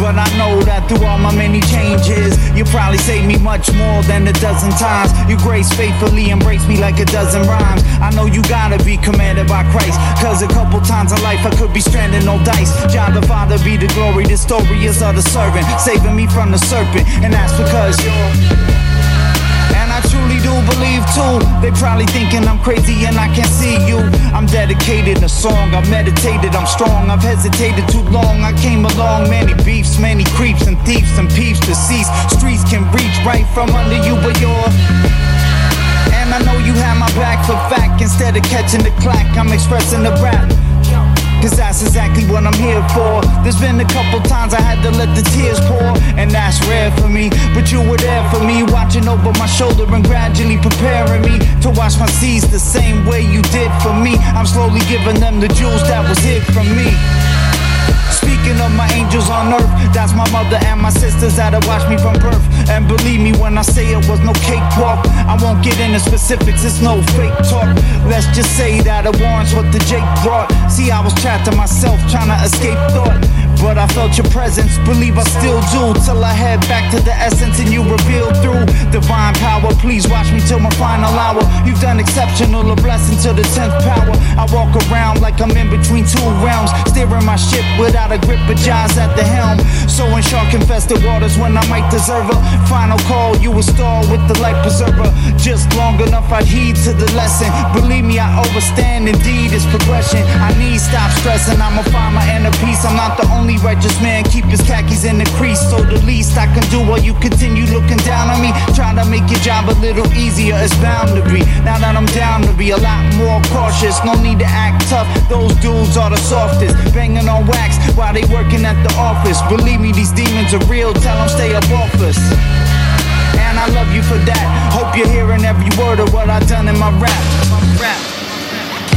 But I know that through all my many changes, you probably saved me much more than a dozen times. You grace faithfully embrace me like a dozen rhymes. I know you gotta be commanded by Christ. Cause a couple times in life I could be stranded no dice. God the Father be the glory, the story is of the servant, saving me from the serpent. And that's because you're. Probably thinking I'm crazy and I can't see you. I'm dedicated a song, I meditated, I'm strong. I've hesitated too long. I came along, many beefs, many creeps and thieves and peeps deceased. Streets can reach right from under you, but you're. And I know you have my back for fact. Instead of catching the clack, I'm expressing the rap. Cause that's exactly what I'm here for. There's been a couple times I had to let the tears pour, that's rare for me. But you were there for me, watching over my shoulder and gradually preparing me to watch my seas the same way you did for me. I'm slowly giving them the jewels that was hid from me. Speaking of my angels on earth, that's my mother and my sisters that have watched me from birth. And believe me when I say it was no cakewalk, I won't get into specifics, it's no fake talk. Let's just say that it warrants what the Jake brought. See, I was trapped to myself, trying to escape thought. But I felt your presence, believe I still do. Till I head back to the essence and you reveal through divine power. Please watch me till my final hour. You've done exceptional, a blessing to the 10th power. I walk around like I'm in between two realms, steering my ship without a grip, but jaws at the helm. So in shark infested waters when I might deserve a final call, you a star with the life preserver. Just long enough I'd heed to the lesson. Believe me, I overstand, indeed, it's progression. I need stop stressing, I'ma find my inner righteous man, keep his khakis in the crease. So the least I can do while you continue looking down on me, trying to make your job a little easier, it's bound to be. Now that I'm down to be a lot more cautious, no need to act tough. Those dudes are the softest, banging on wax while they working at the office. Believe me, these demons are real, tell them stay up off us. And I love you for that. Hope you're hearing every word of what I done in my rap. rap.